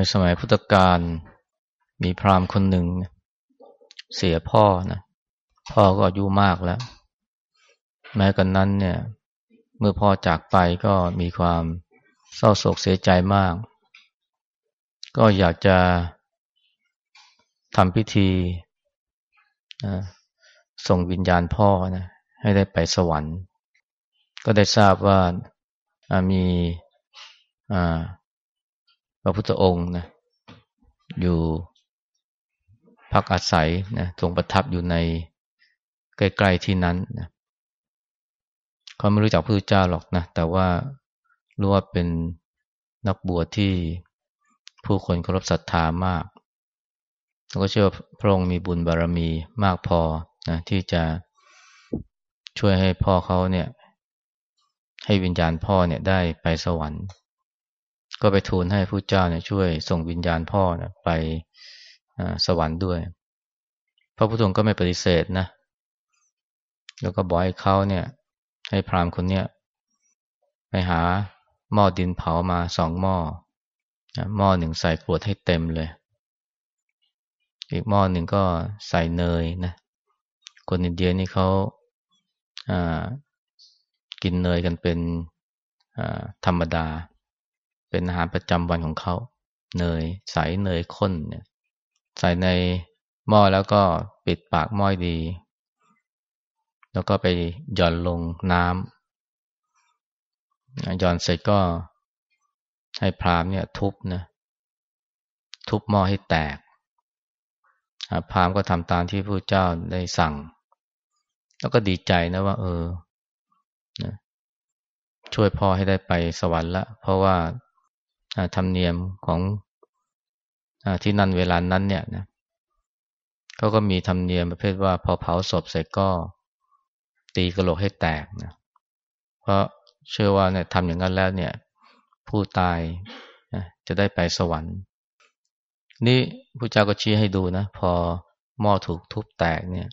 ในสมัยพุทธกาลมีพราหมณ์คนหนึ่ง เสียพ่อนะพ่อก็อายุมากแล้ว แม้กันนั้นเนี่ย เมื่อพ่อจากไปก็มีความเศร้าโศกเสียใจมาก ก็อยากจะทำพิธีส่งวิญญาณพ่อนะให้ได้ไปสวรรค์ ก็ได้ทราบว่ามี พระพุทธองค์นะอยู่พักอาศัยนะทรงประทับอยู่ในใกล้ๆที่นั้นนะเขาไม่รู้จักพระพุทธเจ้าหรอกนะ แต่ว่ารู้ว่าเป็นนักบวชที่ผู้คนเคารพศรัทธามาก แล้วก็เชื่อพระองค์มีบุญบารรมีมากพอนะที่จะช่วยให้พ่อเขาเนี่ย ให้วิญญาณพ่อเนี่ยได้ไปสวรรค์ ก็ไปทูลให้ผู้เจ้าเนี่ยช่วยส่งวิญญาณพ่อเนี่ยไปสวรรค์ด้วย พระพุทธองค์ก็ไม่ปฏิเสธนะ แล้วก็บอกให้เขาเนี่ย ให้พราหมณ์คนเนี้ยไปหาหม้อดินเผามาสองหม้อหม้อหนึ่งใส่กรวดให้เต็มเลย อีกหม้อหนึ่งก็ใส่เนยนะ คนอินเดียนี่เขากินเนยกันเป็นธรรมดา เป็นอาหารประจำวันของเขาเนยใสเนยข้นเนี่ยใส่ในหม้อแล้วก็ปิดปากหม้อดี แล้วก็ไปหย่อนลงน้ำหย่อนเสร็จก็ให้พรามเนี่ยทุบนะทุบหม้อให้แตกพรามก็ทำตามที่พระเจ้าได้สั่ง แล้วก็ดีใจนะว่า เออช่วยพ่อให้ได้ไปสวรรค์ละเพราะว่า ธรรมเนียมของอที่นั่นเวลานั้นเนี่ยนะเขาก็มีธรรมเนียมประเภทว่าพอเผาศพเสร็จก็ตีกระโหลกให้แตกนะเพราะเชื่อว่าเนี่ยทำอย่างนั้นแล้วเนี่ย ผู้ตายนะจะได้ไปสวรรค์ นี่พระเจ้าก็ชี้ให้ดูนะ พอหม้อถูกทุบแตกเนี่ย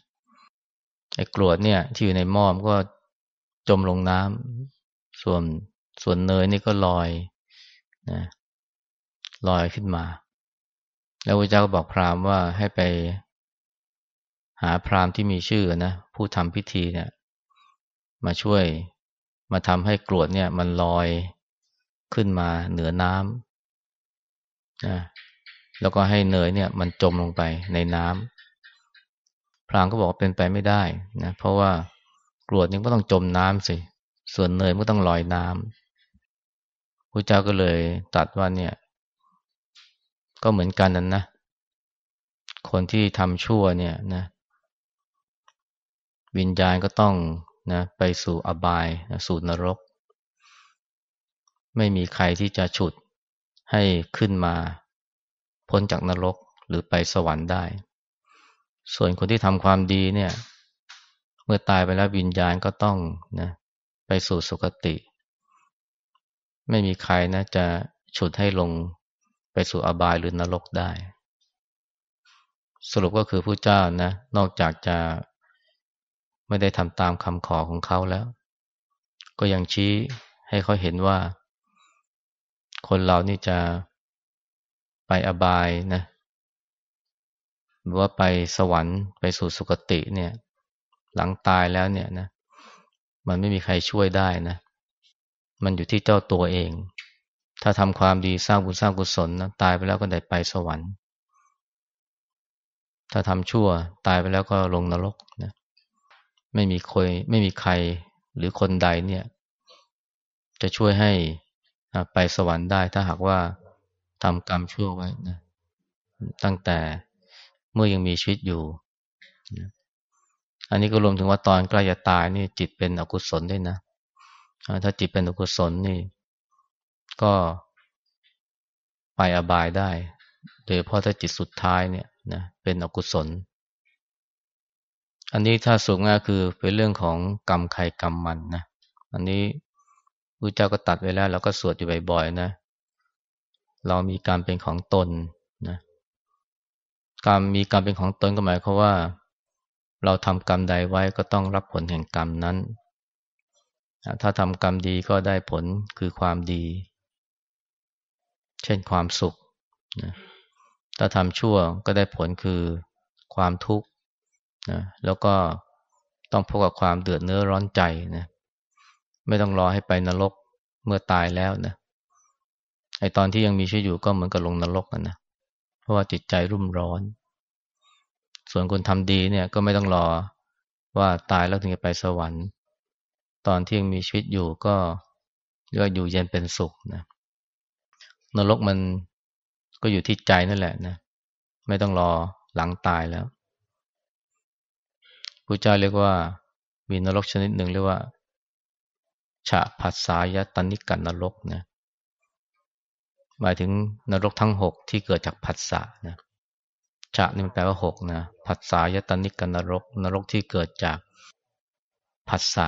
ไอ้กรวดเนี่ย ที่อยู่ในหม้อมก็จมลงน้ำส่วนส่วนเนยนี่ก็ลอย นะลอยขึ้นมา แล้วพระเจ้าก็บอกพราหมณ์ว่าให้ไป หาพราหมณ์ที่มีชื่อนะผู้ทำพิธีเนี่ย มาช่วยมาทำให้กรวดเนี่ย มันลอยขึ้นมาเหนือน้ำนะแล้วก็ให้เนยเนี่ย มันจมลงไปในน้ำพรามก็บอกว่าเป็นไปไม่ได้นะเพราะว่ากรวดนี่ก็ต้องจมน้ำสิ ส่วนเนยก็ต้องลอยน้ำระเจ้าก็เลยตัดว่าเนี่ย ก็เหมือนกันนั่นนะ คนที่ทำชั่วเนี่ยนะ วิญญาณก็ต้องนะไปสู่อบายนะสู่นรก ไม่มีใครที่จะฉุดให้ขึ้นมา พ้นจากนรกหรือไปสวรรค์ได้ ส่วนคนที่ทำความดีเนี่ย เมื่อตายไปแล้ววิญญาณก็ต้องนะไปสู่สุคติ ไม่มีใครนะจะฉุดให้ลงไปสู่อบายหรือนรกได้ สรุปก็คือผู้เจ้านะ นอกจากจะไม่ได้ทำตามคำขอของเขาแล้ว ก็ยังชี้ให้เขาเห็นว่า คนเรานี่จะไปอบายนะหรือว่าไปสวรรค์ไปสู่สุคติเนี่ย หลังตายแล้วเนี่ยนะ มันไม่มีใครช่วยได้นะ มันอยู่ที่เจ้าตัวเอง ถ้าทำความดีสร้างบุญสร้างกุศลนะตายไปแล้วก็ได้ไปสวรรค์ ถ้าทำชั่วตายไปแล้วก็ลงนรกนะไม่มีคยไม่มีใครหรือคนใดเนี่ย จะช่วยให้ไปสวรรค์ได้ ถ้าหากว่าทำกรรมชั่วไว้นะตั้งแต่เมื่อยังมีชีวิตอยู่อันนี้ก็รวมถึงว่าตอนใกล้จะตายนี่จิตเป็นอกุศลด้วยนะ ถ้าจิตเป็นอกุศลนี่ ก็ไปอบายได้ โดยเพราะถ้าจิตสุดท้ายเนี่ยนะเป็นอกุศล อันนี้ถ้าสูงง่ายคือเป็นเรื่องของกรรมใครกรรมมันนะ อันนี้พระเจ้าก็ตัดไว้แล้วเราก็สวดอยู่บ่อยๆนะ เรามีการเป็นของตนนะกรรมมีกรรมเป็นของตนก็หมายความว่า เราทำกรรมใดไว้ก็ต้องรับผลแห่งกรรมนั้น ถ้าทำกรรมดีก็ได้ผลคือความดี เช่นความสุขนะถ้าทำชั่วก็ได้ผลคือความทุกข์นะแล้วก็ต้องพบกับความเดือดเนื้อร้อนใจนะไม่ต้องรอให้ไปนรกเมื่อตายแล้วนะไอตอนที่ยังมีชีวิตอยู่ก็เหมือนกับลงนรกนะเพราะว่าจิตใจรุ่มร้อน ส่วนคนทำดีเนี่ยก็ไม่ต้องรอว่าตายแล้วถึงจะไปสวรรค์ ตอนที่ยังมีชีวิตอยู่ก็เรียกว่าอยู่เย็นเป็นสุขนะนรกมันก็อยู่ที่ใจนั่นแหละนะ ไม่ต้องรอหลังตายแล้วพระเจ้าเรียกว่ามีนรกชนิดหนึ่งเรียกว่าฉะผัสสายตนิกันนรกนะหมายถึงนรกทั้งหกที่เกิดจากผัสสะนะฉะนี่มันแปลว่าหกนะผัสสายตนิกันนรก นรกที่เกิดจากผัสสะ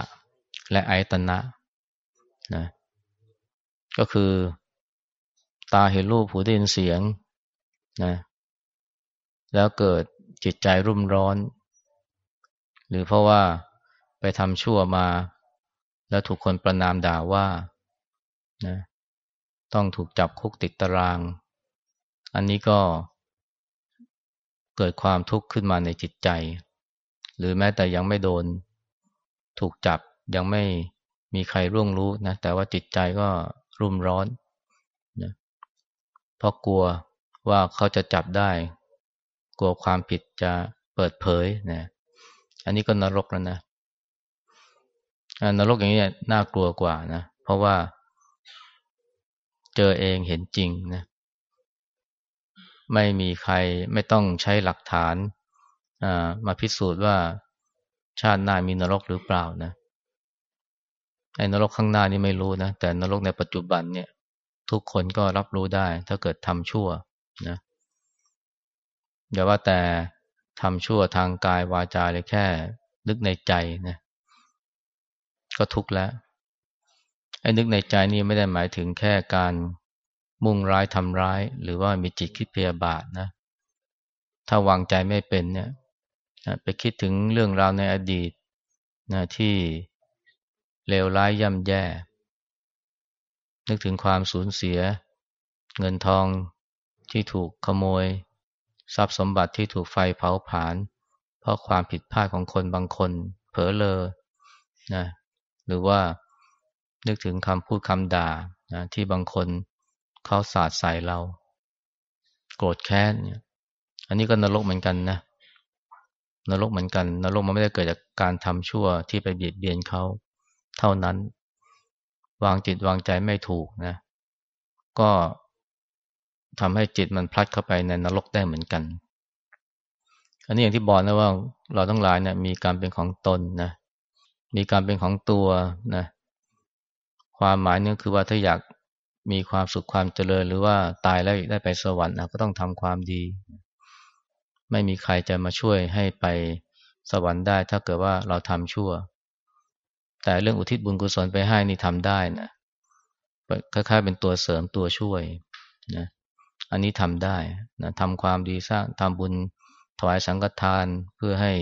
และอายตนะนะก็คือตาเห็นรูปหูได้ยินเสียงนะแล้วเกิดจิตใจรุ่มร้อน หรือเพราะว่าไปทำชั่วมา แล้วถูกคนประนามด่าว่านะต้องถูกจับคุกติดตาราง อันนี้ก็เกิดความทุกข์ขึ้นมาในจิตใจ หรือแม้แต่ยังไม่โดน ถูกจับ ยังไม่มีใครร่วงรู้นะแต่ว่าจิตใจก็รุ่มร้อนนะเพราะกลัวว่าเขาจะจับได้ กลัวความผิดจะเปิดเผยนะอันนี้ก็นรกแล้วนะนรกอย่างนี้น่ากลัวกว่านะเพราะว่า เจอเองเห็นจริงนะไม่มีใครไม่ต้องใช้หลักฐานมาพิสูจน์ว่าชาติหน้ามีนรกหรือเปล่านะ ไอ้นรกข้างหน้านี่ไม่รู้นะ แต่นรกในปัจจุบันเนี่ย ทุกคนก็รับรู้ได้ ถ้าเกิดทำชั่วนะอย่าว่าแต่ทำชั่วทางกายวาจาเลยแค่ นึกในใจนะก็ทุกข์แล้วไอ้นึกในใจนี่ไม่ได้หมายถึงแค่การมุ่งร้ายทำร้าย หรือว่ามีจิตคิดพยาบาทนะ ถ้าวางใจไม่เป็นเนี่ยไปคิดถึงเรื่องราวในอดีตนะที่ เลวร้ายย่ำแย่ นึกถึงความสูญเสีย เงินทองที่ถูกขโมย ทรัพย์สมบัติที่ถูกไฟเผาผลาญเพราะความผิดพลาดของคนบางคนเผลอเลอนะหรือว่านึกถึงคำพูดคำด่านะที่บางคนเขาสาดใส่เรา โกรธแค้นเนี่ยอันนี้ก็นรกเหมือนกันนะนรกเหมือนกัน นรกมันไม่ได้เกิดจากการทำชั่วที่ไปเบียดเบียนเขา เท่านั้น วางจิตวางใจไม่ถูกนะ ก็ทำให้จิตมันพลัดเข้าไปในนรกได้เหมือนกัน อันนี้อย่างที่บอกนะว่าเราทั้งหลายเนี่ยมีการเป็นของตนนะ มีการเป็นของตัวนะ ความหมายนึงคือว่าถ้าอยากมีความสุขความเจริญ หรือว่าตายแล้วได้ไปสวรรค์ก็ต้องทำความดี ไม่มีใครจะมาช่วยให้ไปสวรรค์ได้ ถ้าเกิดว่าเราทำชั่ว แต่เรื่องอุทิศบุญกุศลไปให้นี่ทำได้นะคล้ายๆเป็นตัวเสริมตัวช่วยนะอันนี้ทำได้นะทำความดีสร้างทำบุญถวายสังฆทานเพื่อให้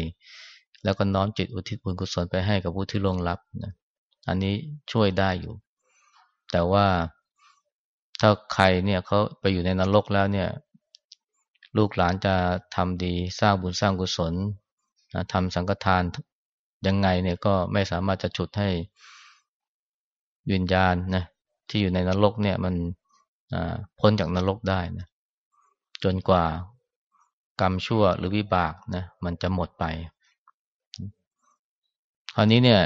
แล้วก็น้อมจิตอุทิศบุญกุศลไปให้กับผู้ที่ล่วงลับนะอันนี้ช่วยได้อยู่ แต่ว่าถ้าใครเนี่ยเขาไปอยู่ในนรกแล้วเนี่ย ลูกหลานจะทำดีสร้างบุญสร้างกุศลนะทำสังฆทาน ยังไงเนี่ยก็ไม่สามารถจะฉุดให้วิญญาณนะที่อยู่ในนรกเนี่ยมันพ้นจากนรกได้นะจนกว่ากรรมชั่วหรือวิบากนะมันจะหมดไป คราวนี้เนี่ย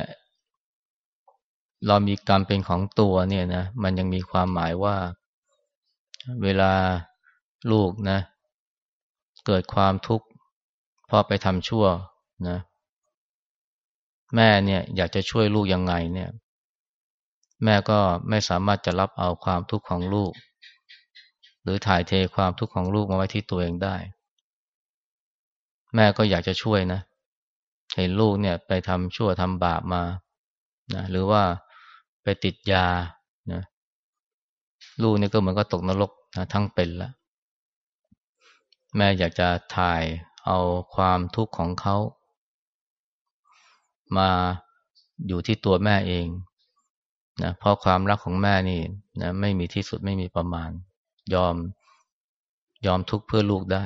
เรามีกรรมเป็นของตัวเนี่ยนะมันยังมีความหมายว่า เวลาลูกนะ เกิดความทุกข์พอไปทำชั่วนะ แม่เนี่ยอยากจะช่วยลูกยังไงเนี่ย แม่ก็ไม่สามารถจะรับเอาความทุกข์ของลูก หรือถ่ายเทความทุกข์ของลูกมาไว้ที่ตัวเองได้ แม่ก็อยากจะช่วยนะ เห็นลูกเนี่ยไปทำชั่วทำบาปมานะหรือว่าไปติดยานะลูกเนี่ยก็เหมือนก็ตกนรกนะทั้งเป็นล้วแม่อยากจะถ่ายเอาความทุกข์ของเขา มาอยู่ที่ตัวแม่เองนะเพราะความรักของแม่นี่นะไม่มีที่สุดไม่มีประมาณ ยอมยอมทุกข์เพื่อลูกได้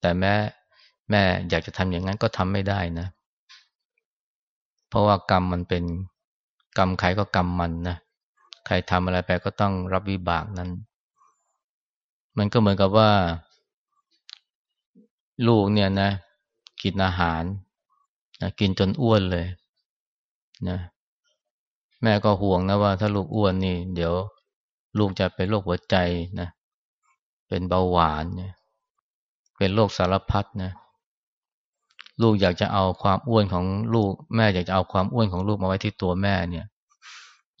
แต่แม่แม่อยากจะทำอย่างนั้นก็ทำไม่ได้นะ เพราะว่ากรรมมันเป็นกรรมใครก็กรรมมันนะใครทำอะไรไปก็ต้องรับวิบากนั้น มันก็เหมือนกับว่า ลูกเนี่ยนะกินอาหาร นะกินจนอ้วนเลยนะแม่ก็ห่วงนะว่าถ้าลูกอ้วนนี่ เดี๋ยวลูกจะเป็นโรคหัวใจนะเป็นเบาหวานเนี่ยเป็นโรคสารพัดนะลูกอยากจะเอาความอ้วนของลูก แม่อยากจะเอาความอ้วนของลูกมาไว้ที่ตัวแม่เนี่ย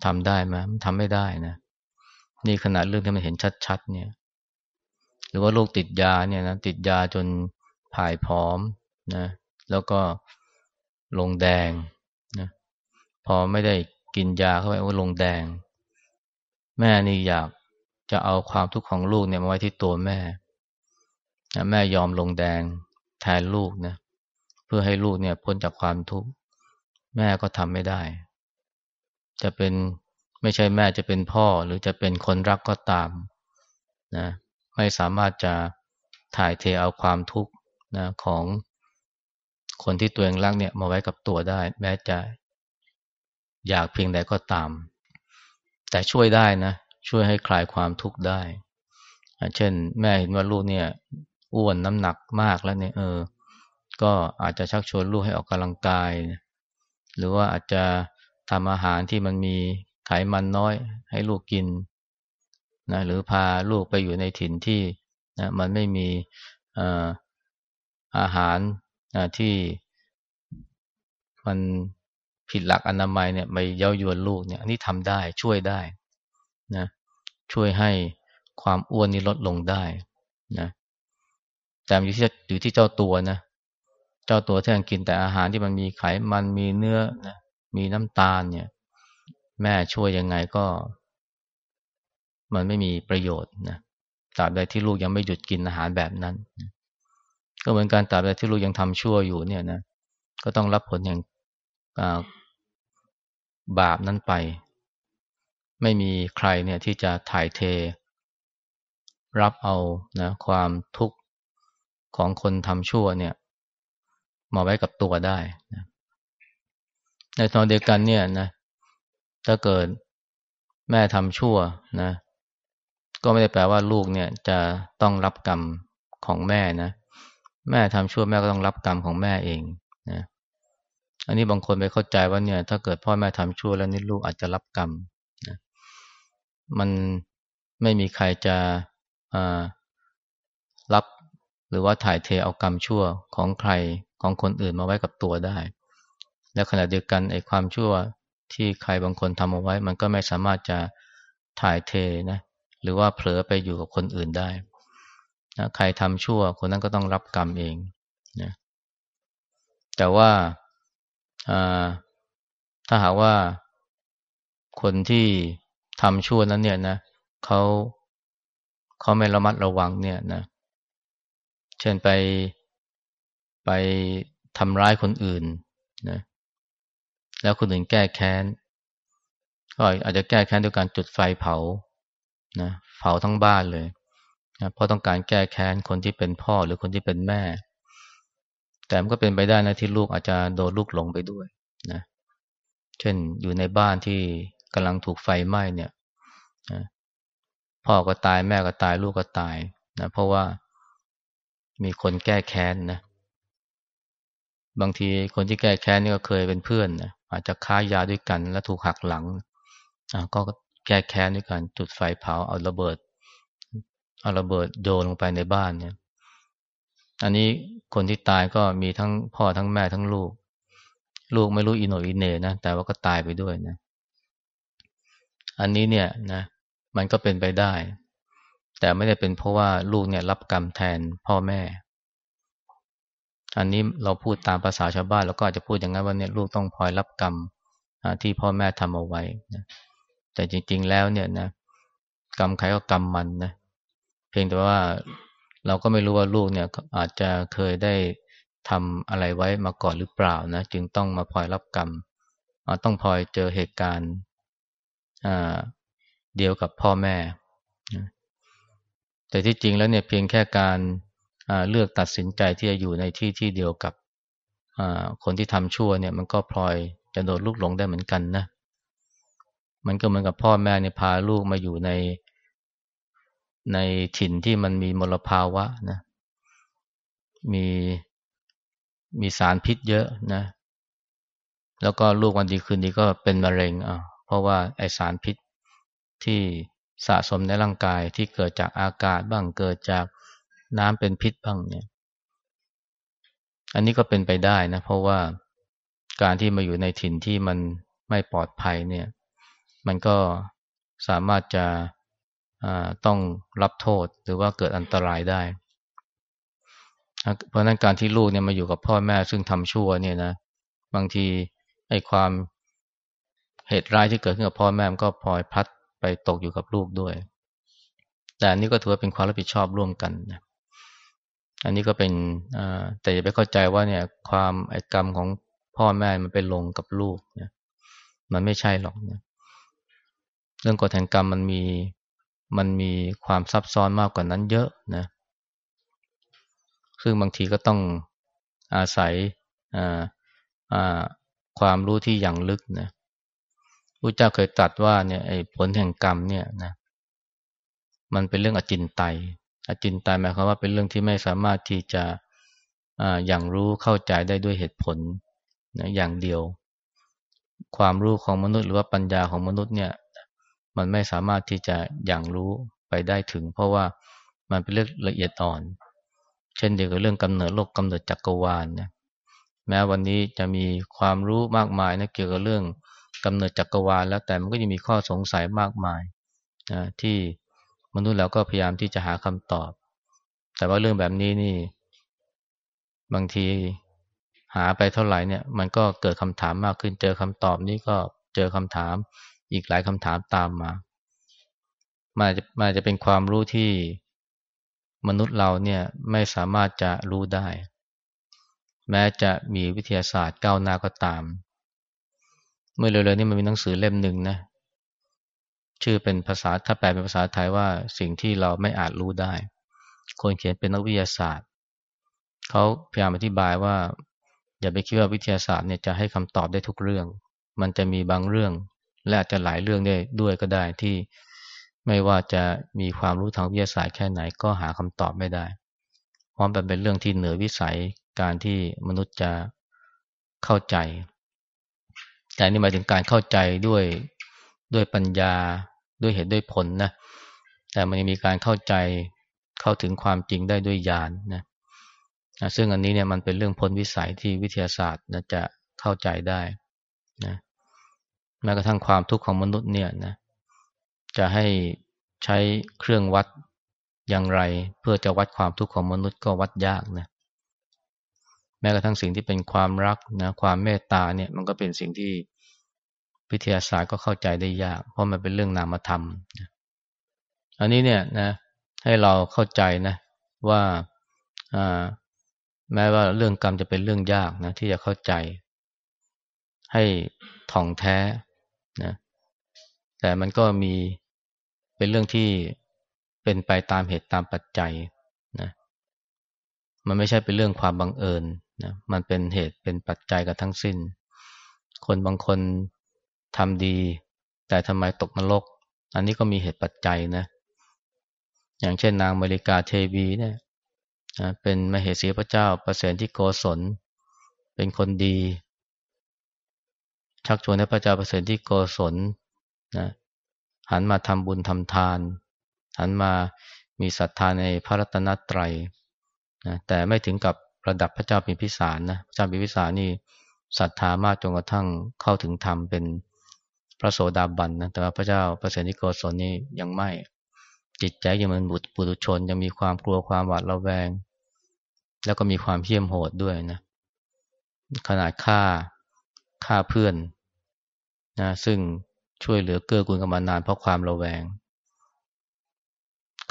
ทำได้ไหมมันทำไม่ได้นะนี่ขนาดเรื่องที่มันเห็นชัดๆเนี่ย หรือว่าลูกติดยาเนี่ยนะติดยาจนผายพร้อมนะ แล้วก็ ลงแดงนะพอไม่ได้กินยาเข้าไปว่าลงแดง แม่นี่อยากจะเอาความทุกข์ของลูกเนี่ยมาไว้ที่ตัวแม่แม่ยอมลงแดงแทนลูกนะเพื่อให้ลูกเนี่ยพ้นจากความทุกข์แม่ก็ทำไม่ได้ จะเป็นไม่ใช่แม่จะเป็นพ่อหรือจะเป็นคนรักก็ตามนะไม่สามารถจะถ่ายเทเอาความทุกข์นะของ คนที่ตัวเองรักเนี่ยมาไว้กับตัวได้ แม้จะอยากเพียงใดก็ตาม แต่ช่วยได้นะ ช่วยให้คลายความทุกข์ได้ เช่น แม่เห็นว่าลูกเนี่ยอ้วนน้ำหนักมากแล้วเนี่ยเออ ก็อาจจะชักชวนลูกให้ออกกำลังกาย หรือว่าอาจจะทำอาหารที่มันมีไขมันน้อย ให้ลูกกินนะหรือพาลูกไปอยู่ในถิ่นที่นะมันไม่มีอาหาร ที่มันผิดหลักอนามัยเนี่ยไปเย้ายวนลูกเนี่ยอันนี้ทำได้ช่วยได้นะช่วยให้ความอ้วนนี้ลดลงได้นะแต่อยู่ที่อยู่ที่เจ้าตัวนะเจ้าตัวที่ยังกินแต่อาหารที่มันมีไขมันมีเนื้อนะมีน้ำตาลเนี่ย แม่ช่วยยังไงก็ มันไม่มีประโยชน์นะตราบใดที่ลูกยังไม่หยุดกินอาหารแบบนั้น ก็เหมือนการตราบใดที่ลูกยังทำชั่วอยู่เนี่ยนะ ก็ต้องรับผลแห่งบาปนั้นไป ไม่มีใครเนี่ยที่จะถ่ายเท รับเอานะความทุกข์ของคนทำชั่วเนี่ยมาไว้กับตัวได้นะในตอนเดียวกันเนี่ยนะถ้าเกิดแม่ทำชั่วนะ ก็ไม่ได้แปลว่าลูกเนี่ยจะต้องรับกรรมของแม่นะ แม่ทำชั่วแม่ก็ต้องรับกรรมของแม่เองนะอันนี้บางคนไปเข้าใจว่าเนี่ย ถ้าเกิดพ่อแม่ทำชั่วแล้วนี่ลูกอาจจะรับกรรมนะมันไม่มีใครจะรับหรือว่าถ่ายเทเอากรรมชั่วของใครของคนอื่นมาไว้กับตัวได้ และขณะเดียวกันไอ้ความชั่วที่ใครบางคนทำเอาไว้ มันก็ไม่สามารถจะถ่ายเทนะหรือว่าเผลอไปอยู่กับคนอื่นได้ นะใครทำชั่ว คนนั้นก็ต้องรับกรรมเองนะแต่ว่าถ้าหากว่าคนที่ทำชั่วนั้นเนี่ยนะเขาเขาไม่ระมัดระวังเนี่ยนะเช่นไปไปทำร้ายคนอื่นนะแล้วคนอื่นแก้แค้นก็อาจจะแก้แค้นด้วยการจุดไฟเผานะเผาทั้งบ้านเลย เพราะต้องการแก้แค้นคนที่เป็นพ่อหรือคนที่เป็นแม่ แต่มันก็เป็นไปได้นะที่ลูกอาจจะโดนลูกหลงไปด้วยนะเช่นอยู่ในบ้านที่กำลังถูกไฟไหม้เนี่ยนะพ่อก็ตายแม่ก็ตายลูกก็ตายนะเพราะว่ามีคนแก้แค้นนะบางทีคนที่แก้แค้นนี่ก็เคยเป็นเพื่อนนะอาจจะค้ายาด้วยกัน แล้วถูกหักหลังก็แก้แค้นด้วยกันจุดไฟเผาเอาระเบิด เอาระเบิดโยนลงไปในบ้านเนี่ย อันนี้คนที่ตายก็มีทั้งพ่อทั้งแม่ทั้งลูก ลูกไม่รู้อินโนอินเนนะ แต่ว่าก็ตายไปด้วยนะ อันนี้เนี่ยนะ มันก็เป็นไปได้ แต่ไม่ได้เป็นเพราะว่าลูกเนี่ยรับกรรมแทนพ่อแม่ อันนี้เราพูดตามภาษาชาวบ้านเราก็อาจจะพูดอย่างนั้นว่าเนี่ยลูกต้องพลอยรับกรรมที่พ่อแม่ทำเอาไว้นะแต่จริง ๆ แล้วเนี่ยนะกรรมใครก็กรรมมันนะเพียงแต่ว่าเราก็ไม่รู้ว่าลูกเนี่ยอาจจะเคยได้ทำอะไรไว้มาก่อนหรือเปล่านะ จึงต้องมาพลอยรับกรรมต้องพลอยเจอเหตุการณ์เดียวกับพ่อแม่ แต่ที่จริงแล้วเนี่ยเพียงแค่การเลือกตัดสินใจที่จะอยู่ในที่ที่เดียวกับคนที่ทำชั่วเนี่ย มันก็พลอยจะโดนลูกหลงได้เหมือนกันนะ มันก็เหมือนกับพ่อแม่เนี่ยพาลูกมาอยู่ใน ในถิ่นที่มันมีมลภาวะนะ มีมีสารพิษเยอะนะ แล้วก็ลูกวันดีคืนดีก็เป็นมะเร็งอะเพราะว่าไอสารพิษที่สะสมในร่างกายที่เกิดจากอากาศบ้างเกิดจากน้ำเป็นพิษบ้างเนี่ย อันนี้ก็เป็นไปได้นะ เพราะว่าการที่มาอยู่ในถิ่นที่มันไม่ปลอดภัยเนี่ย มันก็สามารถจะ ต้องรับโทษหรือว่าเกิดอันตรายได้ เพราะนั้นการที่ลูกเนี่ยมาอยู่กับพ่อแม่ซึ่งทำชั่วเนี่ยนะ บางทีไอ้ความเหตุร้ายที่เกิดขึ้นกับพ่อแม่มก็พลอยพัดไปตกอยู่กับลูกด้วย แต่อันนี้ก็ถือว่าเป็นความรับผิดชอบร่วมกันนะอันนี้ก็เป็นแต่อย่าไปเข้าใจว่าเนี่ยความไอ้กรรมของพ่อแม่มันไปลงกับลูกนี่ยมันไม่ใช่หรอกนะเรื่องกฎแห่งกรรมมันมี มันมีความซับซ้อนมากกว่านั้นเยอะนะซึ่งบางทีก็ต้องอาศัยความรู้ที่อย่างลึกนะพระเจ้าเคยตรัสว่าเนี่ยไอ้ผลแห่งกรรมเนี่ยนะมันเป็นเรื่องอจินไตยอจินไตยหมายความว่าเป็นเรื่องที่ไม่สามารถที่จะอย่างรู้เข้าใจได้ด้วยเหตุผลนะอย่างเดียว ความรู้ของมนุษย์หรือว่าปัญญาของมนุษย์เนี่ย มันไม่สามารถที่จะอย่างรู้ไปได้ถึง เพราะว่ามันเป็นเรื่องละเอียดอ่อน เช่นเดียวกับเรื่องกำเนิดโลกกำเนิดจักรวาลนะแม้วันนี้จะมีความรู้มากมายนะเกี่ยวกับเรื่องกำเนิดจักรวาลแล้วแต่มันก็ยังมีข้อสงสัยมากมายนะที่มนุษย์เราก็พยายามที่จะหาคำตอบ แต่ว่าเรื่องแบบนี้นี่ บางทีหาไปเท่าไหร่เนี่ย มันก็เกิดคำถามมากขึ้น เจอคำตอบนี้ก็เจอคำถาม อีกหลายคำถามตามมามันจะมันจะเป็นความรู้ที่มนุษย์เราเนี่ยไม่สามารถจะรู้ได้ แม้จะมีวิทยาศาสตร์ก้าวหน้าก็ตาม เมื่อเร็วๆนี้มันมีหนังสือเล่มหนึ่งนะชื่อเป็นภาษาถ้าแปลเป็นภาษาไทยว่าสิ่งที่เราไม่อาจรู้ได้ คนเขียนเป็นนักวิทยาศาสตร์เขาพยายามอธิบายว่า อย่าไปคิดว่าวิทยาศาสตร์เนี่ยจะให้คำตอบได้ทุกเรื่อง มันจะมีบางเรื่อง และอาจจะหลายเรื่องได้ด้วยก็ได้ที่ไม่ว่าจะมีความรู้ทางวิทยาศาสตร์แค่ไหนก็หาคำตอบไม่ได้ เพราะมันเป็นเรื่องที่เหนือวิสัยการที่มนุษย์จะเข้าใจ แต่นี่หมายถึงการเข้าใจด้วยด้วยปัญญาด้วยเหตุด้วยผลนะ แต่มันยังมีการเข้าใจเข้าถึงความจริงได้ด้วยญาณนนะซึ่งอันนี้เนี่ยมันเป็นเรื่องพ้นวิสัยที่วิทยาศาสตร์นะจะเข้าใจได้นะ แม้กระทั่งความทุกข์ของมนุษย์เนี่ยนะจะให้ใช้เครื่องวัดอย่างไร เพื่อจะวัดความทุกข์ของมนุษย์ก็วัดยากนะแม้กระทั่งสิ่งที่เป็นความรักนะความเมตตาเนี่ยมันก็เป็นสิ่งที่วิทยาศาสตร์ก็เข้าใจได้ยาก เพราะมันเป็นเรื่องนามธรรม อันนี้เนี่ยนะให้เราเข้าใจนะว่าแม้ว่าเรื่องกรรมจะเป็นเรื่องยากนะที่จะเข้าใจ ให้ท่องแท้ นะแต่มันก็มีเป็นเรื่องที่เป็นไปตามเหตุตามปัจจัยนะมันไม่ใช่เป็นเรื่องความบังเอิญนะมันเป็นเหตุเป็นปัจจัยกับทั้งสิ้น คนบางคนทำดี แต่ทำไมตกนรก อันนี้ก็มีเหตุปัจจัยนะอย่างเช่นนางมาริกาเทวีเนี่ยเป็นมเหสีพระเจ้าประเสริฐที่โกศล เป็นคนดี ชักชวนให้พระเจ้าประเสริฐที่โกศลนะหันมาทำบุญทำทาน หันมามีศรัทธาในพระรัตนตรัยนะแต่ไม่ถึงกับระดับพระเจ้าปิมพิสารนะพระเจ้าปิมพิสารนี่ศรัทธามากจนกระทั่งเข้าถึงธรรมเป็นพระโสดาบันนะแต่ว่าพระเจ้าประเสริฐที่โกศลนี่ยังไม่จิตใจยังมันบุตรปุถุชนยังมีความกลัวความหวาดระแวง แล้วก็มีความเพี้ยมโหดด้วยนะขนาดฆ่าฆ่าเพื่อน นะซึ่งช่วยเหลือเกื้อกูลกันมานานเพราะความระแวง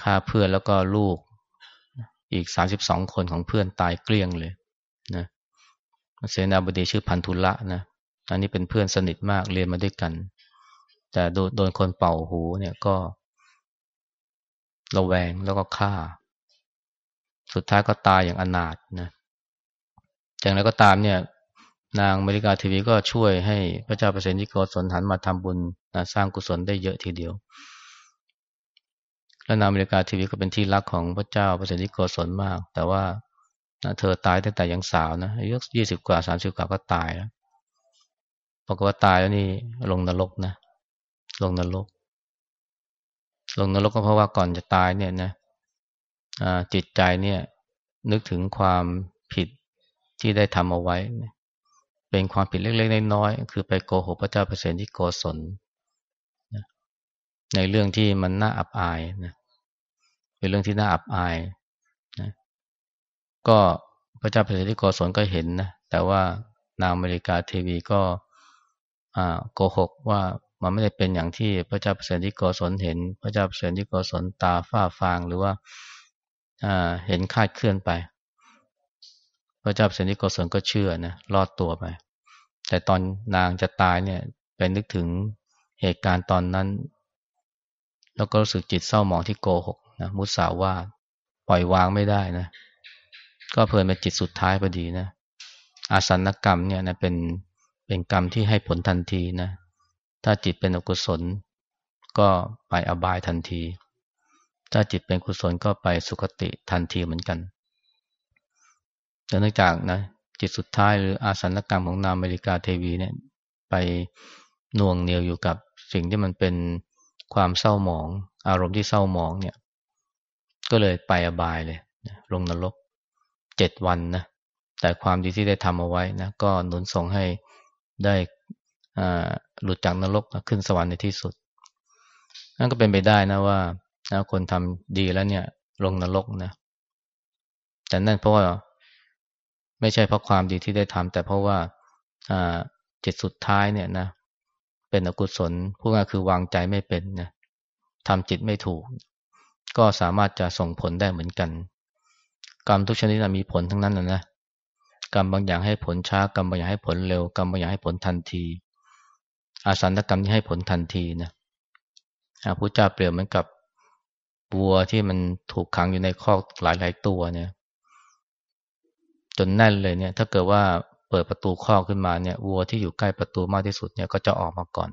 ฆ่าเพื่อนแล้วก็ลูกอีกสาสิบสองคนของเพื่อนตายเกลี้ยงเลยนะเสนาบดีชื่อพันธุละนะอันนี้เป็นเพื่อนสนิทมากเรียนมาด้วยกัน แต่โดนคนเป่าหูเนี่ยก็ ระแวงแล้วก็ฆ่า สุดท้ายก็ตายอย่างอนาถนะอย่างไรก็ตามเนี่ย นางมริกาทีวีก็ช่วยให้พระเจ้าเปรตที่โกศลหันมาทำบุญนะสร้างกุศลได้เยอะทีเดียว และนางมริกาทีวีก็เป็นที่รักของพระเจ้าเปรตที่โกศลมาก แต่ว่าเธอตายตั้งแต่ยังสาวนะอายุยี่สิบกว่าสามสิบกว่าก็ตายแล้วปรากฏว่าตายแล้วนี่ลงนรกนะ ลงนรก ลงนรกก็เพราะว่าก่อนจะตายเนี่ยนะจิตใจเนี่ย นึกถึงความผิดที่ได้ทำเอาไว้ เป็นความผิดเล็กๆน้อยๆคือไปโกหกพระเจ้าเปรตที่โกศลในเรื่องที่มันน่าอับอายนะเป็นเรื่องที่น่าอับอายนะก็พระเจ้าเปรตที่โกศลก็เห็นนะแต่ว่านางอเมริกาเทวีก็โกหกว่ามันไม่ได้เป็นอย่างที่พระเจ้าเปรตที่โกศลเห็น พระเจ้าเปรตที่โกศลตาฝ้าฟางหรือว่าเห็นคาดเคลื่อนไป พระเจ้าเปรตที่โกศลก็เชื่อนะรอดตัวไป แต่ตอนนางจะตายเนี่ยไปนึกถึงเหตุการณ์ตอนนั้น แล้วก็รู้สึกจิตเศร้าหมองที่โกหกนะมุสาวาปล่อยวางไม่ได้นะ ก็เพลินเป็นจิตสุดท้ายพอดีนะอาสันกรรมเนี่ยนะเป็นเป็นกรรมที่ให้ผลทันทีนะ ถ้าจิตเป็นอกุศล ก็ไปอบายทันที ถ้าจิตเป็นกุศลก็ไปสุคติทันทีเหมือนกัน แต่เนื่องจากนะจิตสุดท้ายหรืออาสันกรรมของนามอเมริกาเทวีเนี่ยไปน่วงเหนียวอยู่กับสิ่งที่มันเป็นความเศร้าหมอง อารมณ์ที่เศร้าหมองเนี่ย ก็เลยไปอบายเลยลงนรกเจ็ดวันนะแต่ความดีที่ได้ทำเอาไว้นะก็หนุนส่งให้ได้หลุดจากนรกขึ้นสวรรค์ในที่สุด นั่นก็เป็นไปได้นะว่านะคนทำดีแล้วเนี่ย ลงนรกนะแต่นั่นเพราะว่า ไม่ใช่เพราะความดีที่ได้ทำแต่เพราะว่าจิตสุดท้ายเนี่ยนะ เป็นอกุศลพูดง่ายคือวางใจไม่เป็นนะทำจิตไม่ถูก ก็สามารถจะส่งผลได้เหมือนกัน กรรมทุกชนิดมีผลทั้งนั้นนะนะกรรมบางอย่างให้ผลช้ากรรมบางอย่างให้ผลเร็วกรรมบางอย่างให้ผลทันที อาสันตกรรมที่ให้ผลทันทีนะพระพุทธเจ้าเปรียบเหมือนกับวัวที่มันถูกขังอยู่ในคอกหลายๆตัวเนี่ย จนแน่นเลยเนี่ย ถ้าเกิดว่าเปิดประตูคอกขึ้นมาเนี่ยวัวที่อยู่ใกล้ประตูมากที่สุดเนี่ยก็จะออกมาก่อน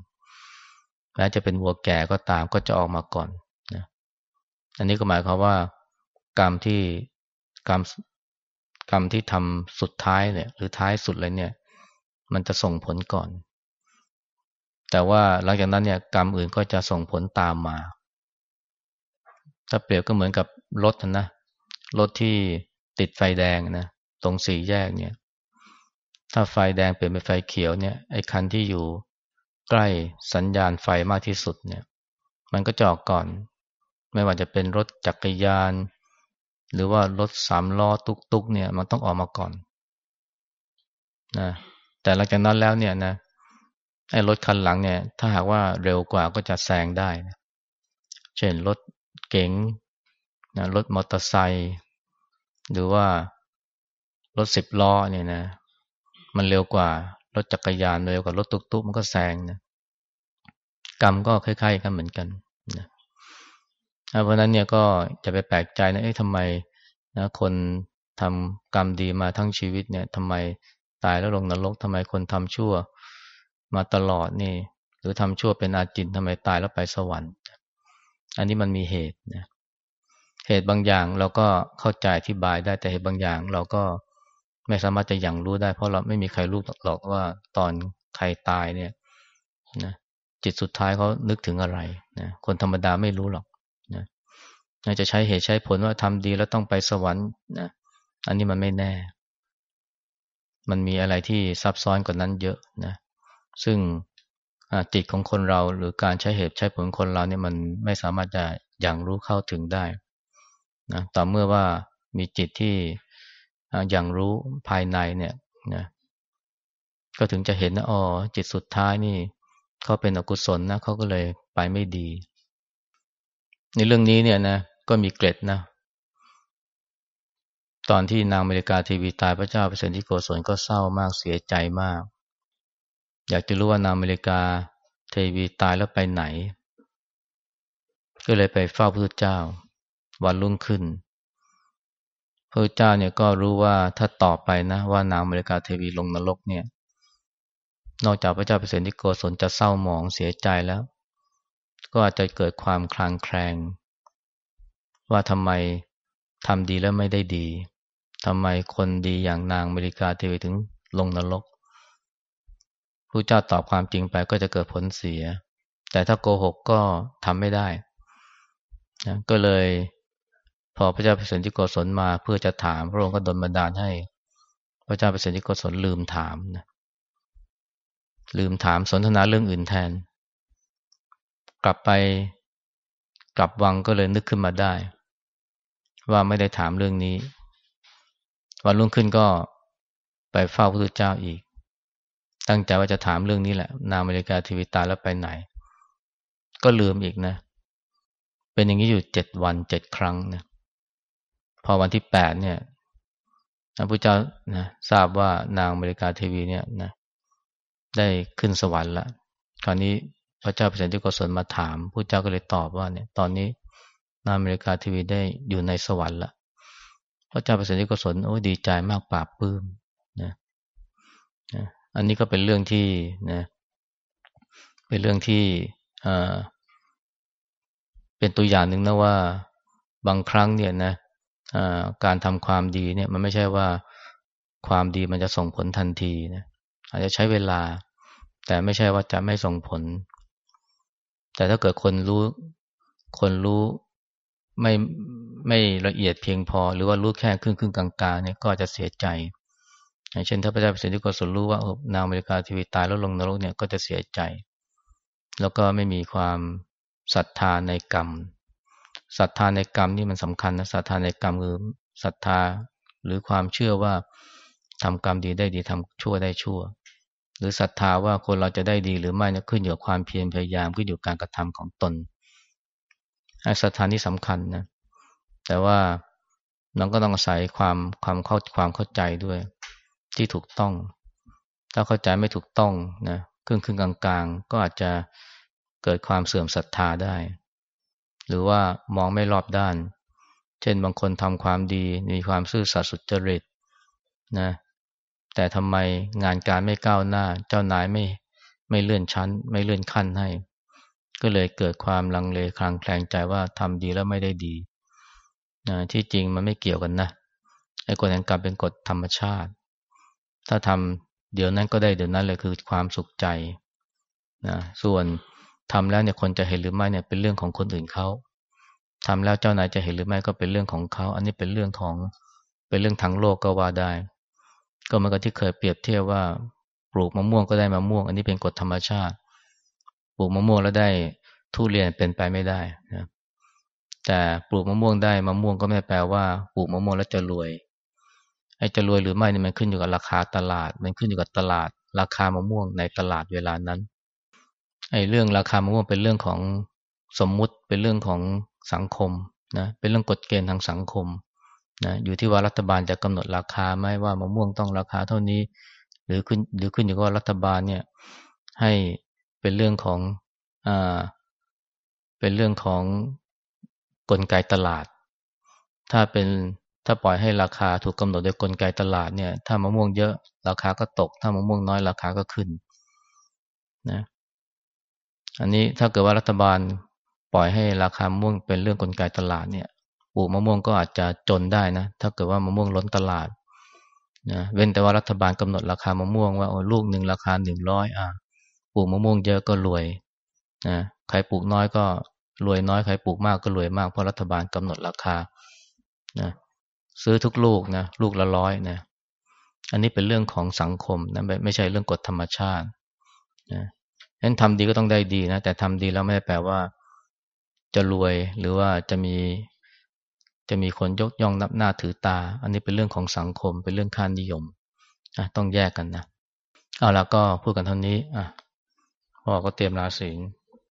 แม้จะเป็นวัวแก่ก็ตามก็จะออกมาก่อนนะอันนี้ก็หมายความว่า กรรมที่กรรมกรรมที่ทำสุดท้ายเนี่ย หรือท้ายสุดเลยเนี่ย มันจะส่งผลก่อน แต่ว่าหลังจากนั้นเนี่ย กรรมอื่นก็จะส่งผลตามมา ถ้าเปรียบก็เหมือนกับรถนะรถที่ติดไฟแดงนะ ตรงสี่แยกเนี่ย ถ้าไฟแดงเปลี่ยนเป็นไฟเขียวเนี่ยไอ้คันที่อยู่ใกล้สัญญาณไฟมากที่สุดเนี่ย มันก็จะออกก่อน ไม่ว่าจะเป็นรถจักรยาน หรือว่ารถสามล้อตุกๆเนี่ย มันต้องออกมาก่อนนะแต่หลังจากนั้นแล้วเนี่ยนะไอ้รถคันหลังเนี่ย ถ้าหากว่าเร็วกว่าก็จะแซงได้นะเช่นรถเก๋งนะรถมอเตอร์ไซค์หรือว่า รถสิบล้อเนี่ยนะ มันเร็วกว่ารถจักรยานเร็วกว่ารถตุ๊กๆมันก็แซงนะกรรมก็คล้ายๆกันเหมือนกันนะเพราะนั้นเนี่ยก็จะไปแปลกใจนะเอ๊ะทำไมนะคนทำกรรมดีมาทั้งชีวิตเนี่ยทำไมตายแล้วลงนรกทำไมคนทำชั่วมาตลอดนี่ หรือทำชั่วเป็นอาจินทำไมตายแล้วไปสวรรค์ อันนี้มันมีเหตุนะเหตุบางอย่างเราก็เข้าใจอธิบายได้แต่เหตุบางอย่างเราก็ ไม่สามารถจะยังรู้ได้ เพราะเราไม่มีใครรู้หรอกว่าตอนใครตายเนี่ยนะจิตสุดท้ายเขานึกถึงอะไรนะคนธรรมดาไม่รู้หรอกนะจะใช้เหตุใช้ผลว่าทำดีแล้วต้องไปสวรรค์นะอันนี้มันไม่แน่ มันมีอะไรที่ซับซ้อนกว่านั้นเยอะนะ ซึ่งจิตของคนเราหรือการใช้เหตุใช้ผลคนเราเนี่ยมันไม่สามารถจะอย่างรู้เข้าถึงได้นะต่อเมื่อว่ามีจิตที่ อย่างรู้ภายในเนี่ยนะก็ถึงจะเห็นนะอ๋อจิตสุดท้ายนี่เขาเป็นอกุศลนะเขาก็เลยไปไม่ดี ในเรื่องนี้เนี่ยนะก็มีเกร็ดนะ ตอนที่นางอเมริกาทีวีตายพระเจ้าเปรตที่โกศลก็เศร้ามากเสียใจมาก อยากจะรู้ว่านางอเมริกาเทวีตายแล้วไปไหน ก็เลยไปเฝ้าพระเจ้า วันรุ่งขึ้น พระเจ้าเนี่ยก็รู้ว่าถ้าต่อไปนะว่านางอเมริกาเทวีลงนรกเนี่ย นอกจากพระเจ้าเปรตที่โกศลจะเศร้าหมองเสียใจแล้ว ก็อาจจะเกิดความคลางแคลง ว่าทำไมทำดีแล้วไม่ได้ดีทำไมคนดีอย่างนางอเมริกาเทวีถึงลงนรกผู้เจ้าตอบความจริงไปก็จะเกิดผลเสีย แต่ถ้าโกหกก็ทำไม่ได้นะก็เลย พอพระเจ้าเปรตที่โกศลมาเพื่อจะถาม พระองค์ก็ดลบันดาลให้ พระเจ้าเปรตที่โกศลลืมถามนะลืมถามสนทนาเรื่องอื่นแทน กลับไปกลับวังก็เลยนึกขึ้นมาได้ ว่าไม่ได้ถามเรื่องนี้ วันรุ่งขึ้นก็ไปเฝ้าพระพุทธเจ้าอีก ตั้งใจว่าจะถามเรื่องนี้แหละ นางอเมริกาทีวีตาแล้วไปไหน ก็ลืมอีกนะ เป็นอย่างนี้อยู่เจ็ดวันเจ็ดครั้งนะ พอวันที่แปดเนี่ยพระพุทธเจ้านะทราบว่านางเมริกาทีวีเนี่ยนะได้ขึ้นสวรรค์ล้วคราวนี้พระเจ้าเปรตที่กศลมาถามพระเจ้าก็เลยตอบว่าเนี่ย ตอนนี้นาอเมริกาทีวีได้อยู่ในสวรรค์ละพระเจ้าประสิทธิโกศลโอ้ดีใจมากปราบปลื้มนะนะอันนี้ก็เป็นเรื่องที่นะเป็นเรื่องที่อ่าเป็นตัวอย่างหนึ่งนะว่าบางครั้งเนี่ยนะ การทำความดีเนี่ยมันไม่ใช่ว่าความดีมันจะส่งผลทันทีนะอาจจะใช้เวลา แต่ไม่ใช่ว่าจะไม่ส่งผล แต่ถ้าเกิดคนรู้ คนรู้ไม่ไม่ละเอียดเพียงพอ หรือว่ารู้แค่ครึ่งครึ่งกลางๆเนี่ยก็จะเสียใจอย่างเช่นถ้าพระเจ้าเปรตที่กศลรู้ว่านางอเมริกาทีวีตายแล้วลงนรกเนี่ยก็จะเสียใจ แล้วก็ไม่มีความศรัทธาในกรรม ศรัทธาในกรรมนี่มันสำคัญนะศรัทธาในกรรมคือศรัทธาหรือความเชื่อว่าทำกรรมดีได้ดีทำชั่วได้ชั่ว หรือศรัทธาว่าคนเราจะได้ดีหรือไม่นี่ยขึ้นอยู่กับความเพียรพยายามขึ้นอยู่กับการกระทำของตนสถานที่สำคัญนะแต่ว่าเราก็ต้องอาศัยความความเข้าความเข้าใจด้วย ที่ถูกต้อง ถ้าเข้าใจไม่ถูกต้องนะครึ่งครึ่งกลางๆ ก็อาจจะเกิดความเสื่อมศรัทธาได้ หรือว่ามองไม่รอบด้าน เช่นบางคนทำความดีมีความซื่อสัตย์สุจริตนะแต่ทำไมงานการไม่ก้าวหน้า เจ้านายไม่ไม่เลื่อนชั้น ไม่เลื่อนขั้นให้ ก็เลยเกิดความลังเลคลางแคลงใจว่าทำดีแล้วไม่ได้ดีนะที่จริงมันไม่เกี่ยวกันนะไอ้กฎแห่งกรรมเป็นกฎธรรมชาติ ถ้าทำเดี๋ยวนั้นก็ได้เดี๋ยวนั้นเลยคือความสุขใจนะส่วน ทำแล้วเนี่ยคนจะเห็นหรือไม่เนี่ยเป็นเรื่องของคนอื่นเขาทำแล้วเจ้านายจะเห็นหรือไม่ก็เป็นเรื่องของเขา อันนี้เป็นเรื่องของเป็นเรื่องทางโลกก็ว่าได้ ก็เหมือนกับที่เคยเปรียบเทียบว่าปลูกมะม่วงก็ได้มะม่วง อันนี้เป็นกฎธรรมชาติ ปลูกมะม่วงแล้วได้ทุเรียนเป็นไปไม่ได้นะแต่ปลูกมะม่วงได้มะม่วงก็ไม่แปลว่าปลูกมะม่วงแล้วจะรวยไอ้จะรวยหรือไม่นี่มันขึ้นอยู่กับราคาตลาด มันขึ้นอยู่กับตลาด ราคามะม่วงในตลาดเวลานั้น ไอ้เรื่องราคามะม่วงเป็นเรื่องของสมมุติเป็นเรื่องของสังคมนะเป็นเรื่องกฎเกณฑ์ทางสังคมนะอยู่ที่ว่ารัฐบาลจะกำหนดราคาไหมว่ามะม่วงต้องราคาเท่านี้ หรือขึ้นหรือขึ้นอยู่กับว่ารัฐบาลเนี่ยให้เป็นเรื่องของอ่าเป็นเรื่องของกลไกตลาด ถ้าเป็นถ้าปล่อยให้ราคาถูกกำหนดโดยกลไกตลาดเนี่ย ถ้ามะม่วงเยอะราคาก็ตก ถ้ามะม่วงน้อยราคาก็ขึ้นนะ อันนี้ถ้าเกิดว่ารัฐบาลปล่อยให้ราคามะม่วงเป็นเรื่องกลไกตลาดเนี่ยปลูกมะม่วงก็อาจจะจนได้นะ ถ้าเกิดว่ามะม่วงล้นตลาดนะเว้นแต่ว่ารัฐบาลกำหนดราคามะม่วงว่าโอ้ลูกหนึ่งราคาหนึ่งร้อยอะปลูกมะม่วงเยอะก็รวยนะใครปลูกน้อยก็รวยน้อยใครปลูกมากก็รวยมากเพราะรัฐบาลกำหนดราคานะซื้อทุกลูกนะลูกละร้อยนะอันนี้เป็นเรื่องของสังคมนะไม่ใช่เรื่องกฎธรรมชาตินะ นั้นทำดีก็ต้องได้ดีนะ แต่ทำดีแล้วไม่ได้แปลว่า จะรวยหรือว่าจะมีจะมีคนยกย่องนับหน้าถือตา อันนี้เป็นเรื่องของสังคม เป็นเรื่องค่านิยมอะต้องแยกกันนะเอาแล้วก็พูดกันเท่านี้อะพ่อก็เตรียมลาศีล